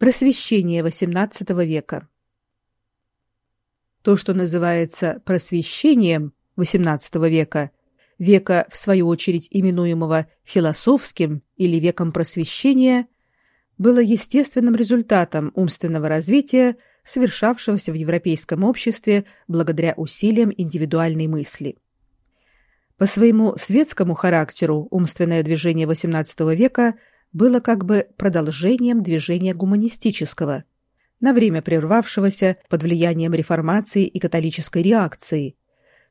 Просвещение XVIII века. То, что называется просвещением XVIII века, века, в свою очередь именуемого философским или веком просвещения, было естественным результатом умственного развития, совершавшегося в европейском обществе благодаря усилиям индивидуальной мысли. По своему светскому характеру умственное движение XVIII века было как бы продолжением движения гуманистического, на время прервавшегося под влиянием реформации и католической реакции,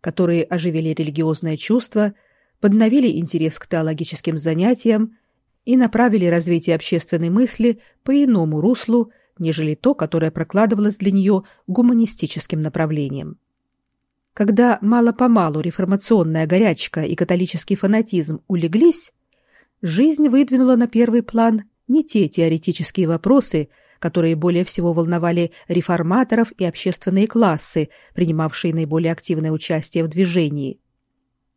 которые оживили религиозное чувство, подновили интерес к теологическим занятиям и направили развитие общественной мысли по иному руслу, нежели то, которое прокладывалось для нее гуманистическим направлением. Когда мало-помалу реформационная горячка и католический фанатизм улеглись, жизнь выдвинула на первый план не те теоретические вопросы, которые более всего волновали реформаторов и общественные классы, принимавшие наиболее активное участие в движении.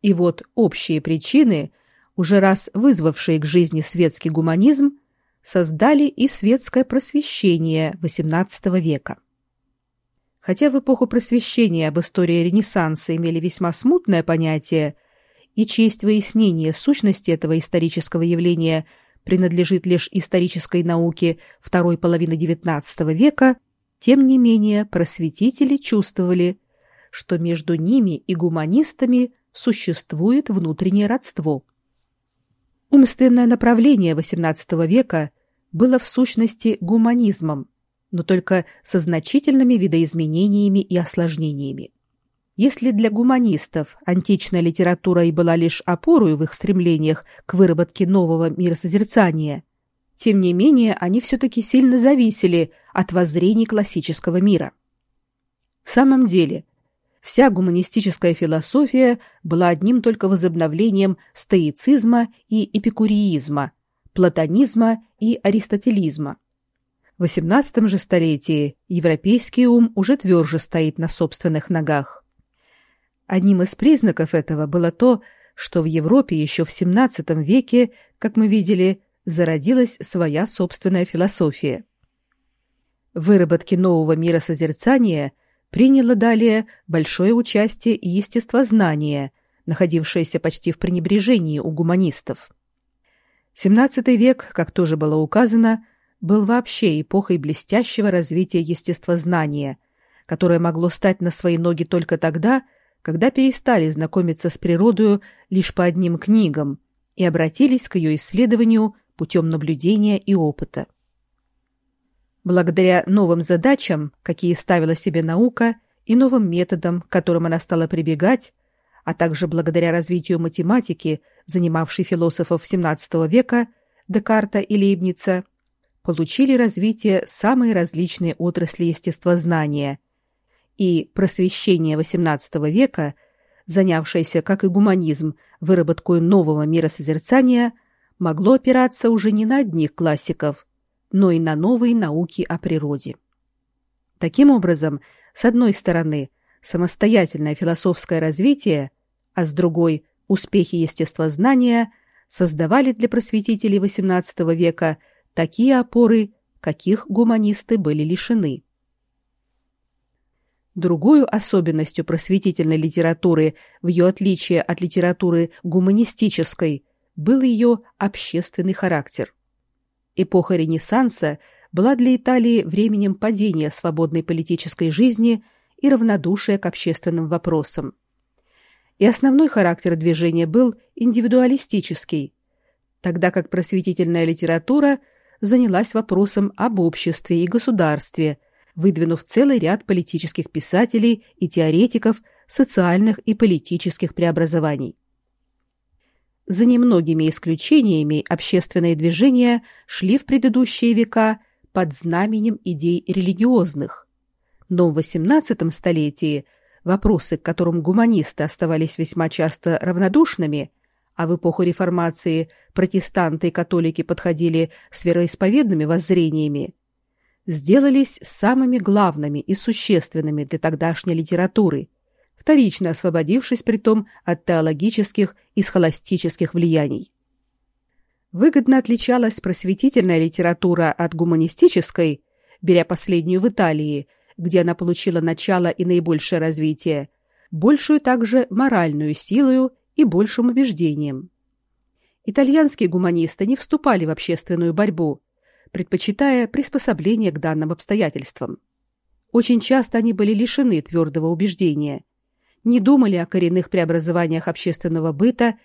И вот общие причины, уже раз вызвавшие к жизни светский гуманизм, создали и светское просвещение XVIII века. Хотя в эпоху просвещения об истории Ренессанса имели весьма смутное понятие, и честь выяснения сущности этого исторического явления принадлежит лишь исторической науке второй половины XIX века, тем не менее просветители чувствовали, что между ними и гуманистами существует внутреннее родство. Умственное направление XVIII века было в сущности гуманизмом, но только со значительными видоизменениями и осложнениями. Если для гуманистов античная литература и была лишь опорой в их стремлениях к выработке нового миросозерцания, тем не менее они все-таки сильно зависели от воззрений классического мира. В самом деле, вся гуманистическая философия была одним только возобновлением стоицизма и эпикуреизма, платонизма и аристотелизма. В XVIII же столетии европейский ум уже тверже стоит на собственных ногах. Одним из признаков этого было то, что в Европе еще в XVII веке, как мы видели, зародилась своя собственная философия. В выработке нового мира созерцания приняло далее большое участие и естествознание, находившееся почти в пренебрежении у гуманистов. XVII век, как тоже было указано, был вообще эпохой блестящего развития естествознания, которое могло стать на свои ноги только тогда, когда перестали знакомиться с природой лишь по одним книгам и обратились к ее исследованию путем наблюдения и опыта. Благодаря новым задачам, какие ставила себе наука, и новым методам, к которым она стала прибегать, а также благодаря развитию математики, занимавшей философов XVII века, Декарта и Лейбница, получили развитие самые различные отрасли естествознания – и просвещение XVIII века, занявшееся, как и гуманизм, выработкой нового миросозерцания, могло опираться уже не на одних классиков, но и на новые науки о природе. Таким образом, с одной стороны, самостоятельное философское развитие, а с другой – успехи естествознания создавали для просветителей XVIII века такие опоры, каких гуманисты были лишены. Другой особенностью просветительной литературы в ее отличие от литературы гуманистической был ее общественный характер. Эпоха Ренессанса была для Италии временем падения свободной политической жизни и равнодушия к общественным вопросам. И основной характер движения был индивидуалистический, тогда как просветительная литература занялась вопросом об обществе и государстве – выдвинув целый ряд политических писателей и теоретиков социальных и политических преобразований. За немногими исключениями общественные движения шли в предыдущие века под знаменем идей религиозных. Но в XVIII столетии вопросы, к которым гуманисты оставались весьма часто равнодушными, а в эпоху реформации протестанты и католики подходили с вероисповедными воззрениями, сделались самыми главными и существенными для тогдашней литературы, вторично освободившись притом от теологических и схоластических влияний. Выгодно отличалась просветительная литература от гуманистической, беря последнюю в Италии, где она получила начало и наибольшее развитие, большую также моральную силою и большим убеждением. Итальянские гуманисты не вступали в общественную борьбу, предпочитая приспособление к данным обстоятельствам. Очень часто они были лишены твердого убеждения, не думали о коренных преобразованиях общественного быта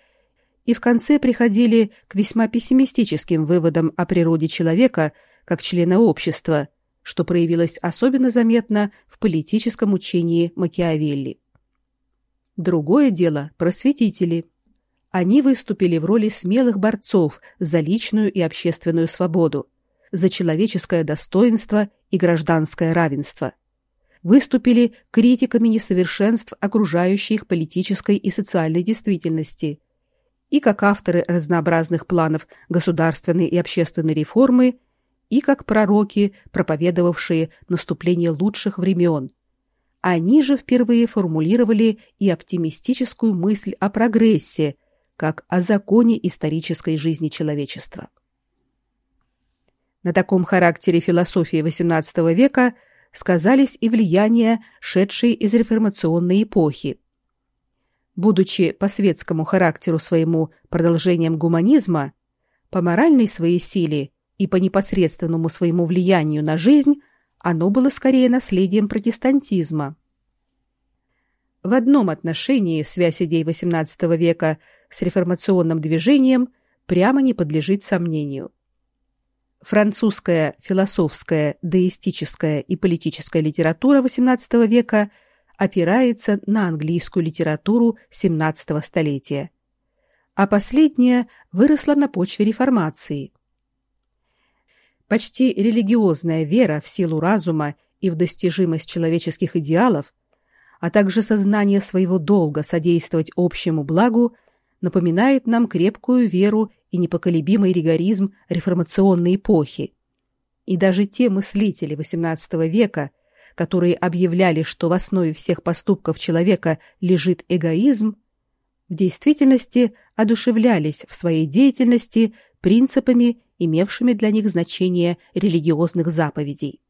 и в конце приходили к весьма пессимистическим выводам о природе человека как члена общества, что проявилось особенно заметно в политическом учении Макиавелли. Другое дело – просветители. Они выступили в роли смелых борцов за личную и общественную свободу, за человеческое достоинство и гражданское равенство. Выступили критиками несовершенств окружающей их политической и социальной действительности. И как авторы разнообразных планов государственной и общественной реформы, и как пророки, проповедовавшие наступление лучших времен – они же впервые формулировали и оптимистическую мысль о прогрессе, как о законе исторической жизни человечества. На таком характере философии XVIII века сказались и влияния, шедшие из реформационной эпохи. Будучи по светскому характеру своему продолжением гуманизма, по моральной своей силе и по непосредственному своему влиянию на жизнь оно было скорее наследием протестантизма. В одном отношении связь идей XVIII века с реформационным движением прямо не подлежит сомнению. Французская философская, деистическая и политическая литература XVIII века опирается на английскую литературу XVII столетия, а последняя выросла на почве реформации – Почти религиозная вера в силу разума и в достижимость человеческих идеалов, а также сознание своего долга содействовать общему благу, напоминает нам крепкую веру и непоколебимый ригоризм реформационной эпохи. И даже те мыслители XVIII века, которые объявляли, что в основе всех поступков человека лежит эгоизм, в действительности одушевлялись в своей деятельности принципами имевшими для них значение религиозных заповедей.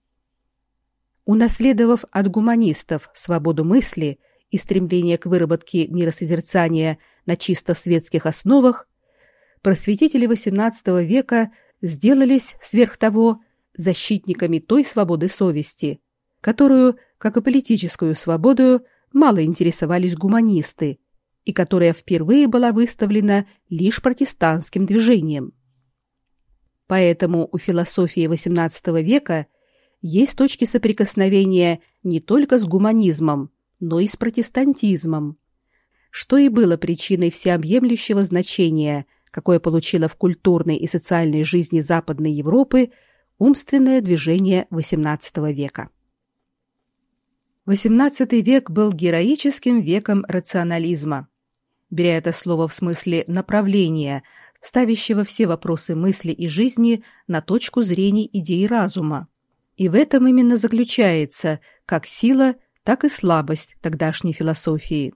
Унаследовав от гуманистов свободу мысли и стремление к выработке миросозерцания на чисто светских основах, просветители XVIII века сделались сверх того защитниками той свободы совести, которую, как и политическую свободу, мало интересовались гуманисты, и которая впервые была выставлена лишь протестантским движением. Поэтому у философии XVIII века есть точки соприкосновения не только с гуманизмом, но и с протестантизмом, что и было причиной всеобъемлющего значения, какое получило в культурной и социальной жизни Западной Европы умственное движение XVIII века. XVIII век был героическим веком рационализма. Беря это слово в смысле направления, ставящего все вопросы мысли и жизни на точку зрения идей разума. И в этом именно заключается как сила, так и слабость тогдашней философии.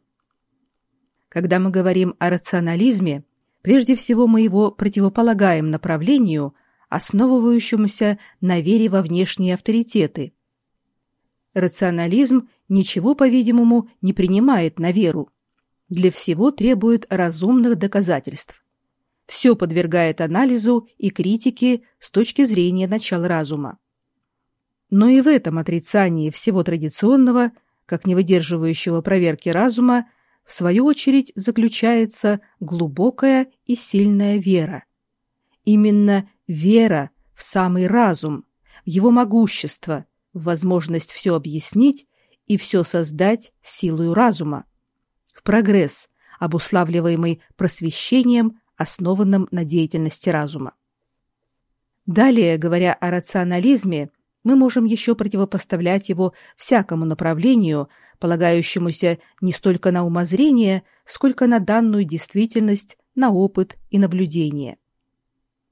Когда мы говорим о рационализме, прежде всего мы его противополагаем направлению, основывающемуся на вере во внешние авторитеты. Рационализм ничего, по-видимому, не принимает на веру. Для всего требует разумных доказательств все подвергает анализу и критике с точки зрения начала разума. Но и в этом отрицании всего традиционного, как не выдерживающего проверки разума, в свою очередь заключается глубокая и сильная вера. Именно вера в самый разум, в его могущество, в возможность все объяснить и все создать силой разума, в прогресс, обуславливаемый просвещением основанном на деятельности разума. Далее, говоря о рационализме, мы можем еще противопоставлять его всякому направлению, полагающемуся не столько на умозрение, сколько на данную действительность, на опыт и наблюдение.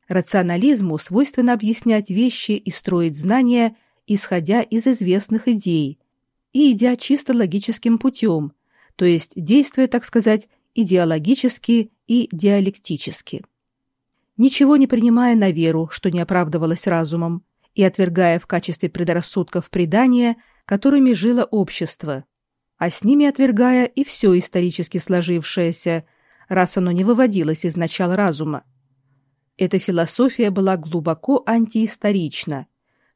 Рационализму свойственно объяснять вещи и строить знания, исходя из известных идей и идя чисто логическим путем, то есть действуя, так сказать, идеологически и диалектически. ничего не принимая на веру, что не оправдывалось разумом, и отвергая в качестве предрассудков предания, которыми жило общество, а с ними отвергая и все исторически сложившееся, раз оно не выводилось из начала разума. Эта философия была глубоко антиисторична,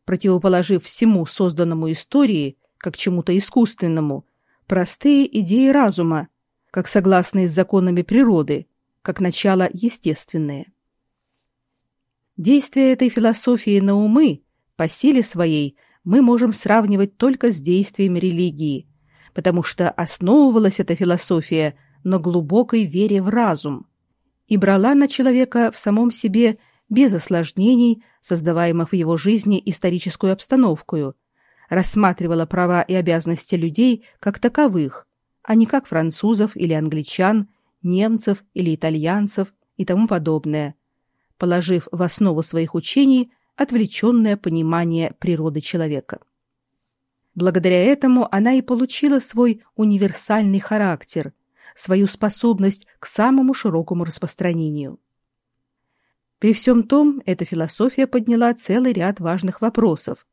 противоположив всему созданному истории, как чему-то искусственному, простые идеи разума, как согласные с законами природы, как начало естественное. Действие этой философии на умы по силе своей мы можем сравнивать только с действиями религии, потому что основывалась эта философия на глубокой вере в разум и брала на человека в самом себе без осложнений, создаваемых в его жизни историческую обстановку, рассматривала права и обязанности людей как таковых, а не как французов или англичан, немцев или итальянцев и тому подобное, положив в основу своих учений отвлеченное понимание природы человека. Благодаря этому она и получила свой универсальный характер, свою способность к самому широкому распространению. При всем том, эта философия подняла целый ряд важных вопросов,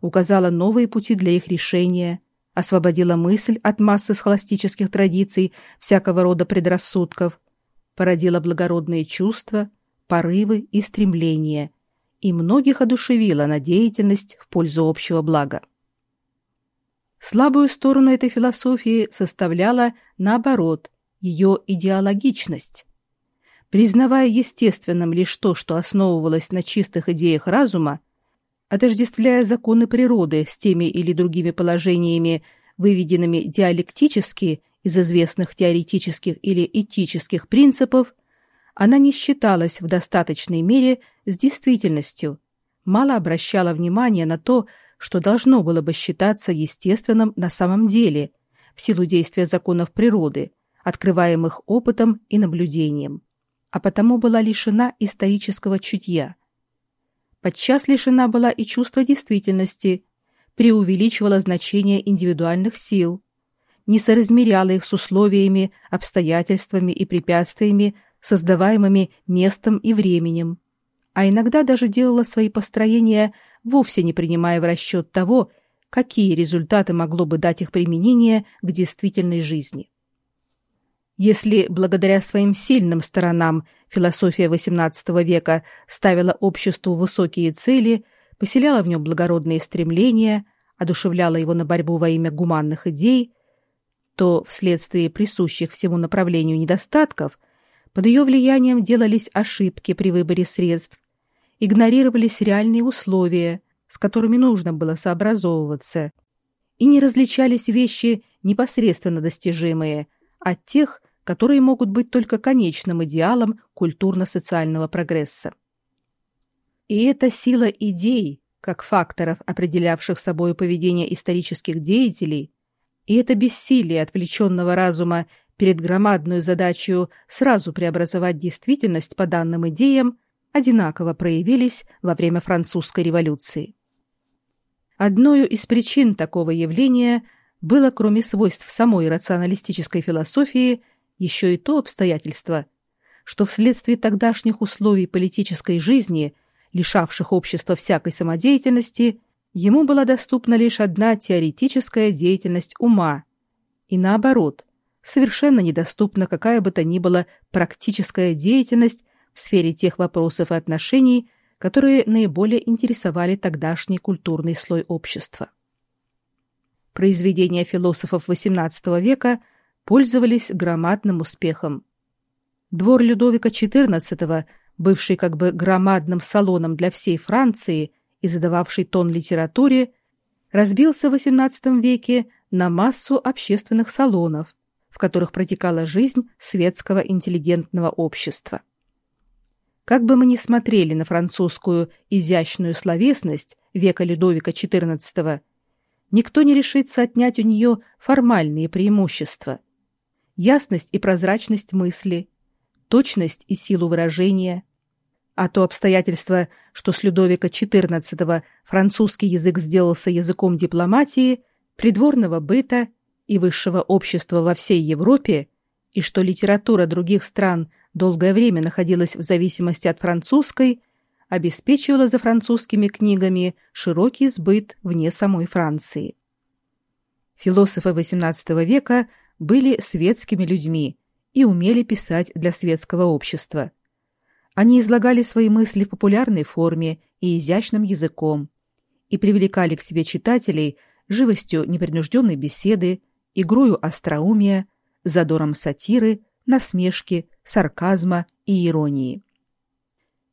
указала новые пути для их решения, освободила мысль от массы схоластических традиций, всякого рода предрассудков, породила благородные чувства, порывы и стремления, и многих одушевила на деятельность в пользу общего блага. Слабую сторону этой философии составляла, наоборот, ее идеологичность. Признавая естественным лишь то, что основывалось на чистых идеях разума, отождествляя законы природы с теми или другими положениями, выведенными диалектически из известных теоретических или этических принципов, она не считалась в достаточной мере с действительностью, мало обращала внимания на то, что должно было бы считаться естественным на самом деле, в силу действия законов природы, открываемых опытом и наблюдением, а потому была лишена исторического чутья. Подчас лишена была и чувства действительности, преувеличивала значение индивидуальных сил, не соразмеряла их с условиями, обстоятельствами и препятствиями, создаваемыми местом и временем, а иногда даже делала свои построения, вовсе не принимая в расчет того, какие результаты могло бы дать их применение к действительной жизни. Если благодаря своим сильным сторонам философия XVIII века ставила обществу высокие цели, поселяла в нем благородные стремления, одушевляла его на борьбу во имя гуманных идей, то вследствие присущих всему направлению недостатков – под ее влиянием делались ошибки при выборе средств, игнорировались реальные условия, с которыми нужно было сообразовываться, и не различались вещи непосредственно достижимые от тех, которые могут быть только конечным идеалом культурно-социального прогресса. И эта сила идей, как факторов, определявших собой поведение исторических деятелей, и это бессилие отвлеченного разума перед громадную задачей сразу преобразовать действительность по данным идеям одинаково проявились во время французской революции. Одной из причин такого явления было, кроме свойств самой рационалистической философии, еще и то обстоятельство, что вследствие тогдашних условий политической жизни, лишавших общества всякой самодеятельности, ему была доступна лишь одна теоретическая деятельность ума, и наоборот, совершенно недоступна какая бы то ни была практическая деятельность в сфере тех вопросов и отношений, которые наиболее интересовали тогдашний культурный слой общества. Произведения философов XVIII века пользовались громадным успехом. Двор Людовика XIV, бывший как бы громадным салоном для всей Франции и задававший тон литературе, разбился в XVIII веке на массу общественных салонов, которых протекала жизнь светского интеллигентного общества. Как бы мы ни смотрели на французскую изящную словесность века Людовика XIV, никто не решится отнять у нее формальные преимущества. Ясность и прозрачность мысли, точность и силу выражения, а то обстоятельство, что с Людовика XIV французский язык сделался языком дипломатии, придворного быта и высшего общества во всей Европе, и что литература других стран долгое время находилась в зависимости от французской, обеспечивала за французскими книгами широкий сбыт вне самой Франции. Философы XVIII века были светскими людьми и умели писать для светского общества. Они излагали свои мысли в популярной форме и изящным языком и привлекали к себе читателей живостью непринужденной беседы, игрою остроумия, задором сатиры, насмешки, сарказма и иронии.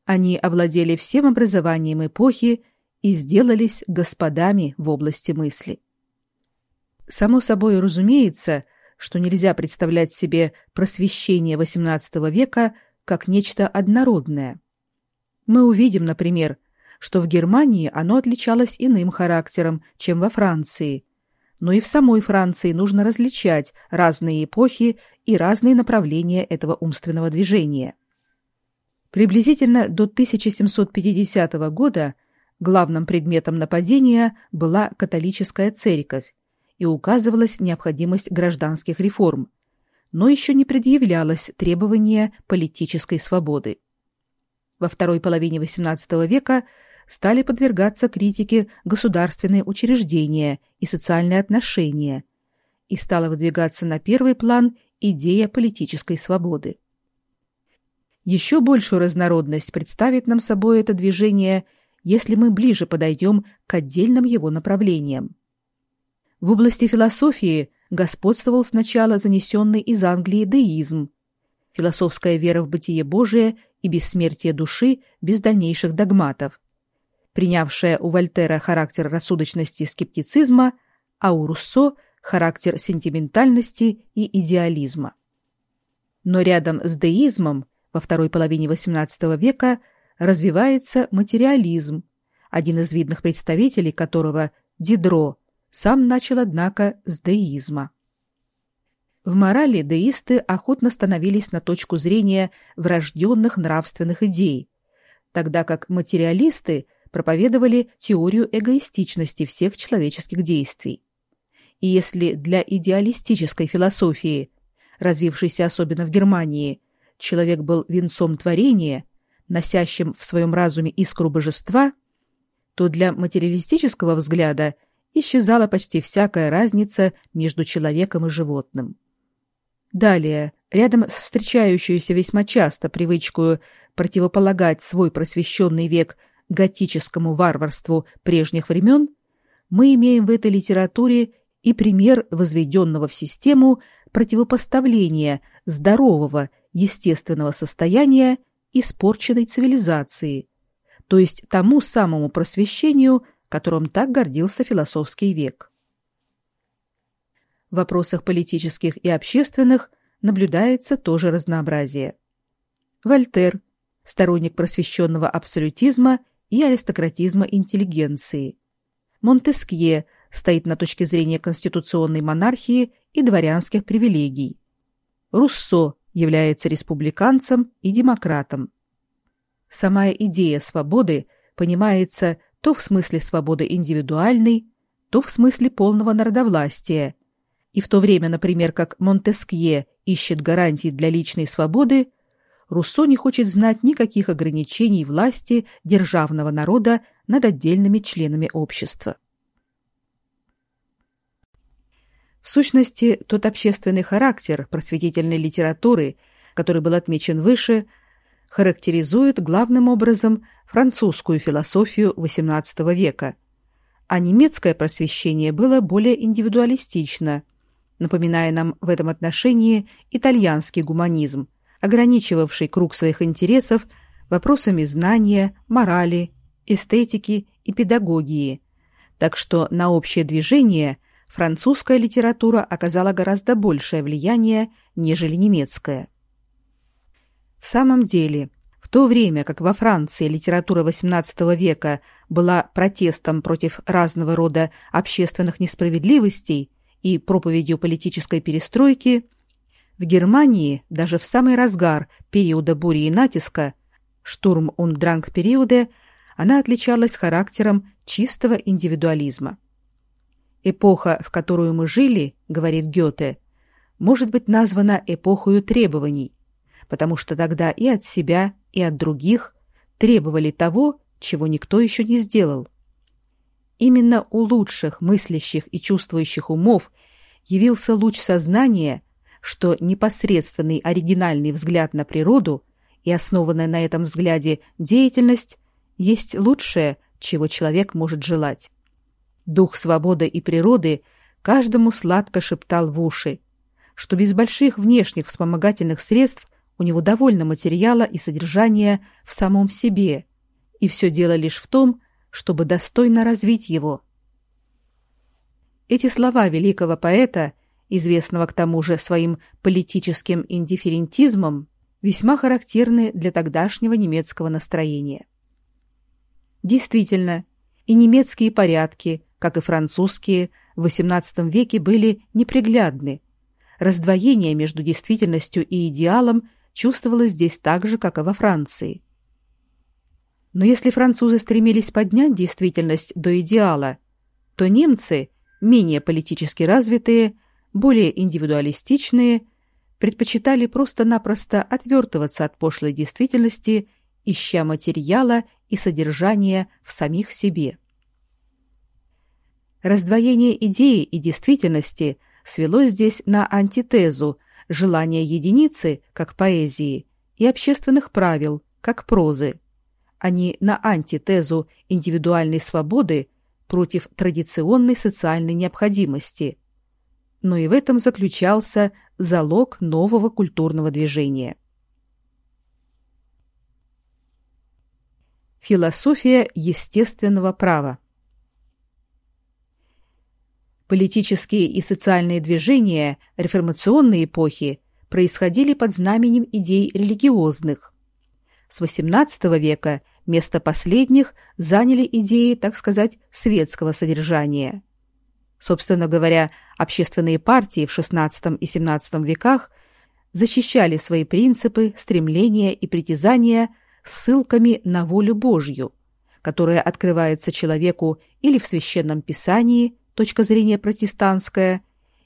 Они овладели всем образованием эпохи и сделались господами в области мысли. Само собой разумеется, что нельзя представлять себе просвещение XVIII века как нечто однородное. Мы увидим, например, что в Германии оно отличалось иным характером, чем во Франции. Но и в самой Франции нужно различать разные эпохи и разные направления этого умственного движения. Приблизительно до 1750 года главным предметом нападения была католическая церковь, и указывалась необходимость гражданских реформ, но еще не предъявлялось требование политической свободы. Во второй половине XVIII века стали подвергаться критике государственные учреждения и социальные отношения, и стала выдвигаться на первый план идея политической свободы. Еще большую разнородность представит нам собой это движение, если мы ближе подойдем к отдельным его направлениям. В области философии господствовал сначала занесенный из Англии деизм, философская вера в бытие Божие и бессмертие души без дальнейших догматов, принявшая у Вольтера характер рассудочности и скептицизма, а у Руссо – характер сентиментальности и идеализма. Но рядом с деизмом во второй половине XVIII века развивается материализм, один из видных представителей которого – Дидро, сам начал, однако, с деизма. В морали деисты охотно становились на точку зрения врожденных нравственных идей, тогда как материалисты проповедовали теорию эгоистичности всех человеческих действий. И если для идеалистической философии, развившейся особенно в Германии, человек был венцом творения, носящим в своем разуме искру божества, то для материалистического взгляда – исчезала почти всякая разница между человеком и животным. Далее, рядом с встречающуюся весьма часто привычку противополагать свой просвещенный век готическому варварству прежних времен, мы имеем в этой литературе и пример возведенного в систему противопоставления здорового естественного состояния испорченной цивилизации, то есть тому самому просвещению, которым так гордился философский век. В вопросах политических и общественных наблюдается тоже разнообразие. Вольтер – сторонник просвещенного абсолютизма и аристократизма интеллигенции. Монтескье стоит на точке зрения конституционной монархии и дворянских привилегий. Руссо является республиканцем и демократом. Сама идея свободы понимается то в смысле свободы индивидуальной, то в смысле полного народовластия. И в то время, например, как Монтескье ищет гарантии для личной свободы, Руссо не хочет знать никаких ограничений власти державного народа над отдельными членами общества. В сущности, тот общественный характер просветительной литературы, который был отмечен выше, характеризует главным образом французскую философию XVIII века, а немецкое просвещение было более индивидуалистично, напоминая нам в этом отношении итальянский гуманизм, ограничивавший круг своих интересов вопросами знания, морали, эстетики и педагогии, так что на общее движение французская литература оказала гораздо большее влияние, нежели немецкая. В самом деле, в то время как во Франции литература XVIII века была протестом против разного рода общественных несправедливостей и проповедью политической перестройки, в Германии даже в самый разгар периода бури и натиска, штурм und периода, она отличалась характером чистого индивидуализма. Эпоха, в которую мы жили, говорит Гёте, может быть названа эпохою требований, потому что тогда и от себя, и от других требовали того, чего никто еще не сделал. Именно у лучших мыслящих и чувствующих умов явился луч сознания, что непосредственный оригинальный взгляд на природу и основанная на этом взгляде деятельность есть лучшее, чего человек может желать. Дух свободы и природы каждому сладко шептал в уши, что без больших внешних вспомогательных средств у него довольно материала и содержания в самом себе, и все дело лишь в том, чтобы достойно развить его. Эти слова великого поэта, известного к тому же своим политическим индифферентизмом, весьма характерны для тогдашнего немецкого настроения. Действительно, и немецкие порядки, как и французские, в XVIII веке были неприглядны. Раздвоение между действительностью и идеалом чувствовалось здесь так же, как и во Франции. Но если французы стремились поднять действительность до идеала, то немцы, менее политически развитые, более индивидуалистичные, предпочитали просто-напросто отвертываться от пошлой действительности, ища материала и содержания в самих себе. Раздвоение идеи и действительности свело здесь на антитезу желания единицы, как поэзии, и общественных правил, как прозы, а не на антитезу индивидуальной свободы против традиционной социальной необходимости. Но и в этом заключался залог нового культурного движения. Философия естественного права Политические и социальные движения реформационной эпохи происходили под знаменем идей религиозных. С XVIII века место последних заняли идеи, так сказать, светского содержания. Собственно говоря, общественные партии в XVI и XVII веках защищали свои принципы, стремления и притязания ссылками на волю Божью, которая открывается человеку или в священном писании, точка зрения протестантская,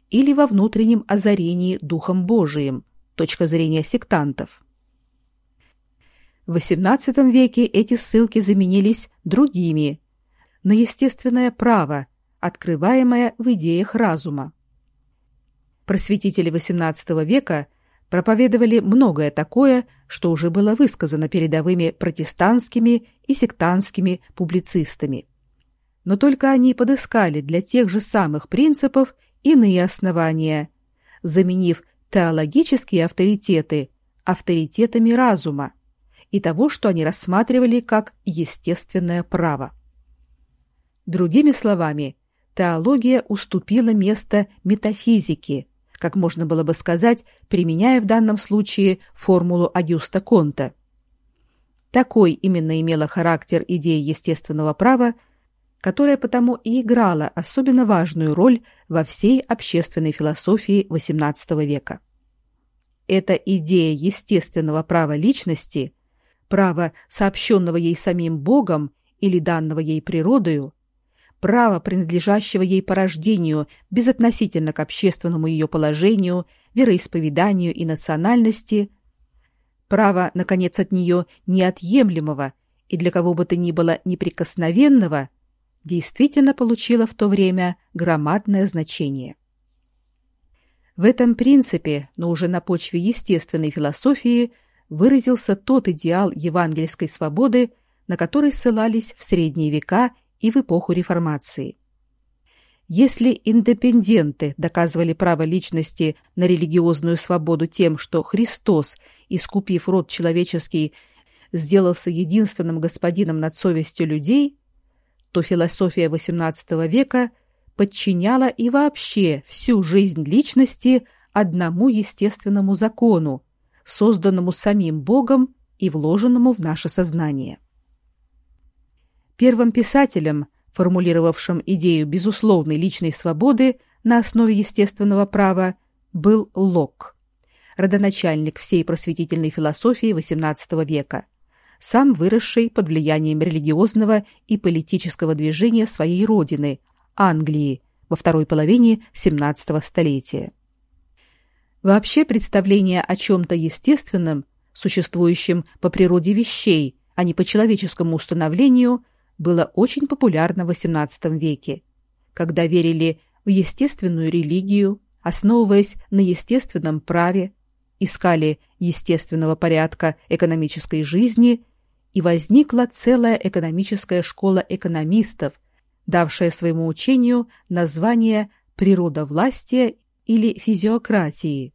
или во внутреннем озарении Духом Божиим, точка зрения сектантов. В XVIII веке эти ссылки заменились другими на естественное право, открываемое в идеях разума. Просветители XVIII века проповедовали многое такое, что уже было высказано передовыми протестантскими и сектантскими публицистами но только они подыскали для тех же самых принципов иные основания, заменив теологические авторитеты авторитетами разума и того, что они рассматривали как естественное право. Другими словами, теология уступила место метафизике, как можно было бы сказать, применяя в данном случае формулу Агюста Конта. Такой именно имела характер идеи естественного права – которая потому и играла особенно важную роль во всей общественной философии XVIII века. Эта идея естественного права личности, права, сообщенного ей самим Богом или данного ей природою, права, принадлежащего ей по рождению безотносительно к общественному ее положению, вероисповеданию и национальности, право, наконец, от нее неотъемлемого и для кого бы то ни было неприкосновенного – действительно получила в то время громадное значение. В этом принципе, но уже на почве естественной философии, выразился тот идеал евангельской свободы, на который ссылались в средние века и в эпоху реформации. Если индепенденты доказывали право личности на религиозную свободу тем, что Христос, искупив род человеческий, сделался единственным господином над совестью людей, то философия XVIII века подчиняла и вообще всю жизнь личности одному естественному закону, созданному самим Богом и вложенному в наше сознание. Первым писателем, формулировавшим идею безусловной личной свободы на основе естественного права, был Лок, родоначальник всей просветительной философии XVIII века – сам выросший под влиянием религиозного и политического движения своей родины, Англии, во второй половине XVII столетия. Вообще представление о чем-то естественном существующим по природе вещей, а не по человеческому установлению, было очень популярно в XVIII веке, когда верили в естественную религию, основываясь на естественном праве, искали естественного порядка экономической жизни, и возникла целая экономическая школа экономистов, давшая своему учению название природовластия или физиократии.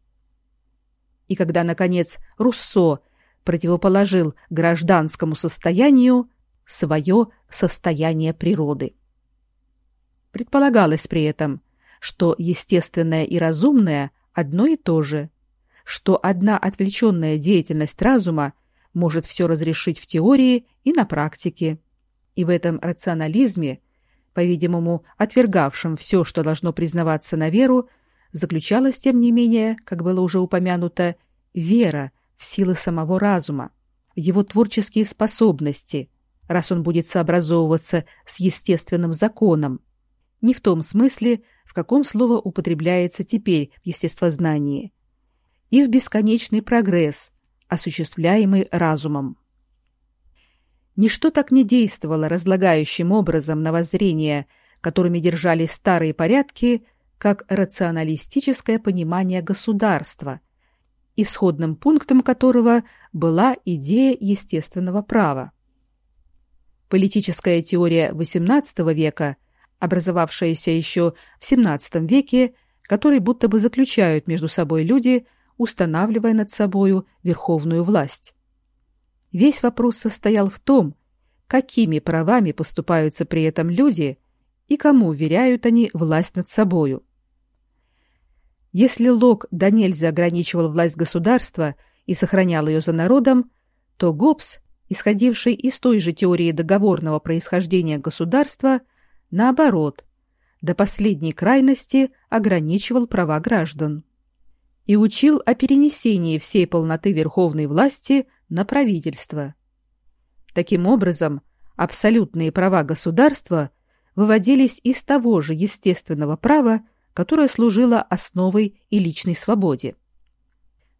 И когда, наконец, Руссо противоположил гражданскому состоянию свое состояние природы. Предполагалось при этом, что естественное и разумное одно и то же, что одна отвлеченная деятельность разума может все разрешить в теории и на практике. И в этом рационализме, по-видимому, отвергавшем все, что должно признаваться на веру, заключалась, тем не менее, как было уже упомянуто, вера в силы самого разума, в его творческие способности, раз он будет сообразовываться с естественным законом, не в том смысле, в каком слово употребляется теперь в естествознании, и в бесконечный прогресс, осуществляемый разумом. Ничто так не действовало разлагающим образом на воззрения, которыми держались старые порядки, как рационалистическое понимание государства, исходным пунктом которого была идея естественного права. Политическая теория XVIII века, образовавшаяся еще в XVII веке, которой будто бы заключают между собой люди, устанавливая над собою верховную власть. Весь вопрос состоял в том, какими правами поступаются при этом люди и кому веряют они власть над собою. Если Лок до нельзя ограничивал власть государства и сохранял ее за народом, то Гоббс, исходивший из той же теории договорного происхождения государства, наоборот, до последней крайности ограничивал права граждан и учил о перенесении всей полноты верховной власти на правительство. Таким образом, абсолютные права государства выводились из того же естественного права, которая служила основой и личной свободе.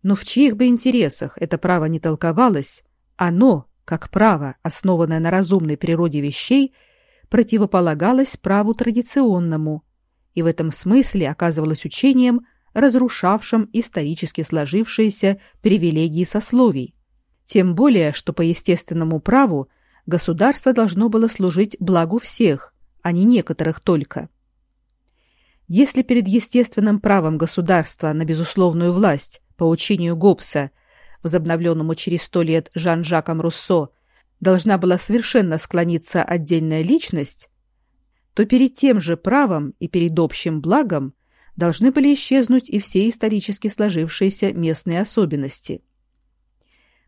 Но в чьих бы интересах это право не толковалось, оно, как право, основанное на разумной природе вещей, противополагалось праву традиционному и в этом смысле оказывалось учением, разрушавшим исторически сложившиеся привилегии сословий. Тем более, что по естественному праву государство должно было служить благу всех, а не некоторых только. Если перед естественным правом государства на безусловную власть по учению Гоббса, возобновленному через сто лет Жан-Жаком Руссо, должна была совершенно склониться отдельная личность, то перед тем же правом и перед общим благом должны были исчезнуть и все исторически сложившиеся местные особенности.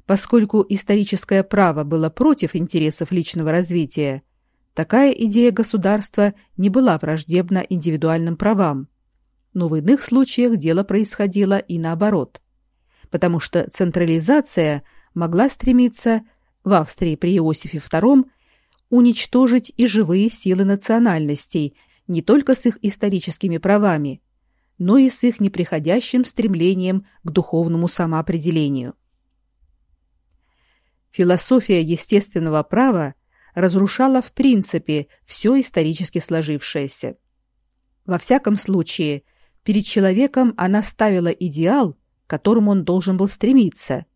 Поскольку историческое право было против интересов личного развития, Такая идея государства не была враждебна индивидуальным правам. Но в иных случаях дело происходило и наоборот. Потому что централизация могла стремиться в Австрии при Иосифе II уничтожить и живые силы национальностей, не только с их историческими правами, но и с их неприходящим стремлением к духовному самоопределению. Философия естественного права разрушала в принципе все исторически сложившееся. Во всяком случае, перед человеком она ставила идеал, к которому он должен был стремиться,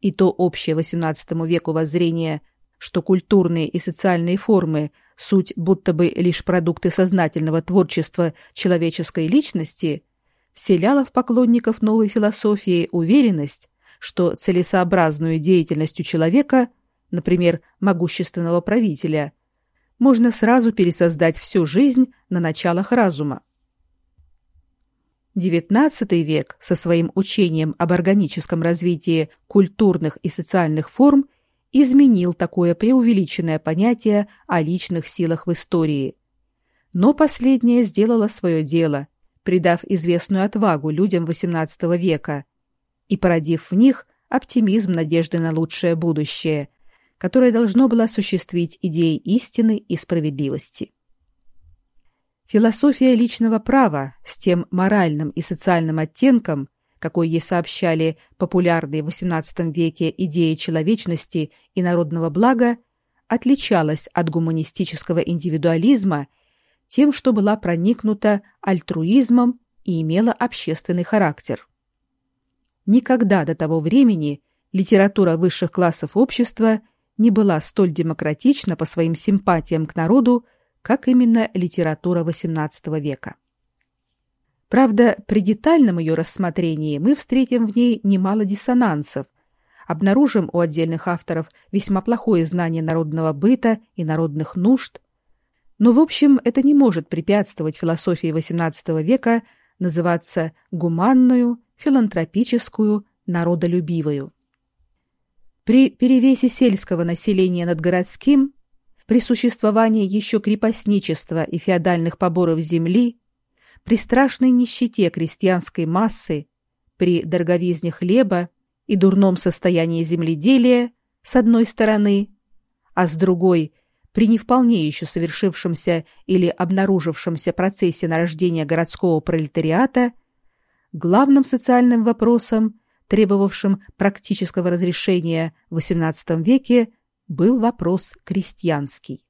и то общее XVIII веку воззрение, что культурные и социальные формы суть будто бы лишь продукты сознательного творчества человеческой личности, вселяло в поклонников новой философии уверенность, что целесообразную деятельностью человека например, могущественного правителя, можно сразу пересоздать всю жизнь на началах разума. XIX век со своим учением об органическом развитии культурных и социальных форм изменил такое преувеличенное понятие о личных силах в истории. Но последнее сделало свое дело, придав известную отвагу людям XVIII века и породив в них оптимизм надежды на лучшее будущее, которое должно было осуществить идеи истины и справедливости. Философия личного права с тем моральным и социальным оттенком, какой ей сообщали популярные в XVIII веке идеи человечности и народного блага, отличалась от гуманистического индивидуализма тем, что была проникнута альтруизмом и имела общественный характер. Никогда до того времени литература высших классов общества не была столь демократична по своим симпатиям к народу, как именно литература XVIII века. Правда, при детальном ее рассмотрении мы встретим в ней немало диссонансов, обнаружим у отдельных авторов весьма плохое знание народного быта и народных нужд, но в общем это не может препятствовать философии XVIII века называться гуманную, филантропическую, народолюбивую. При перевесе сельского населения над городским, при существовании еще крепостничества и феодальных поборов земли, при страшной нищете крестьянской массы, при дороговизне хлеба и дурном состоянии земледелия с одной стороны, а с другой – при не вполне еще совершившемся или обнаружившемся процессе нарождения городского пролетариата, главным социальным вопросом, требовавшим практического разрешения в XVIII веке, был вопрос крестьянский.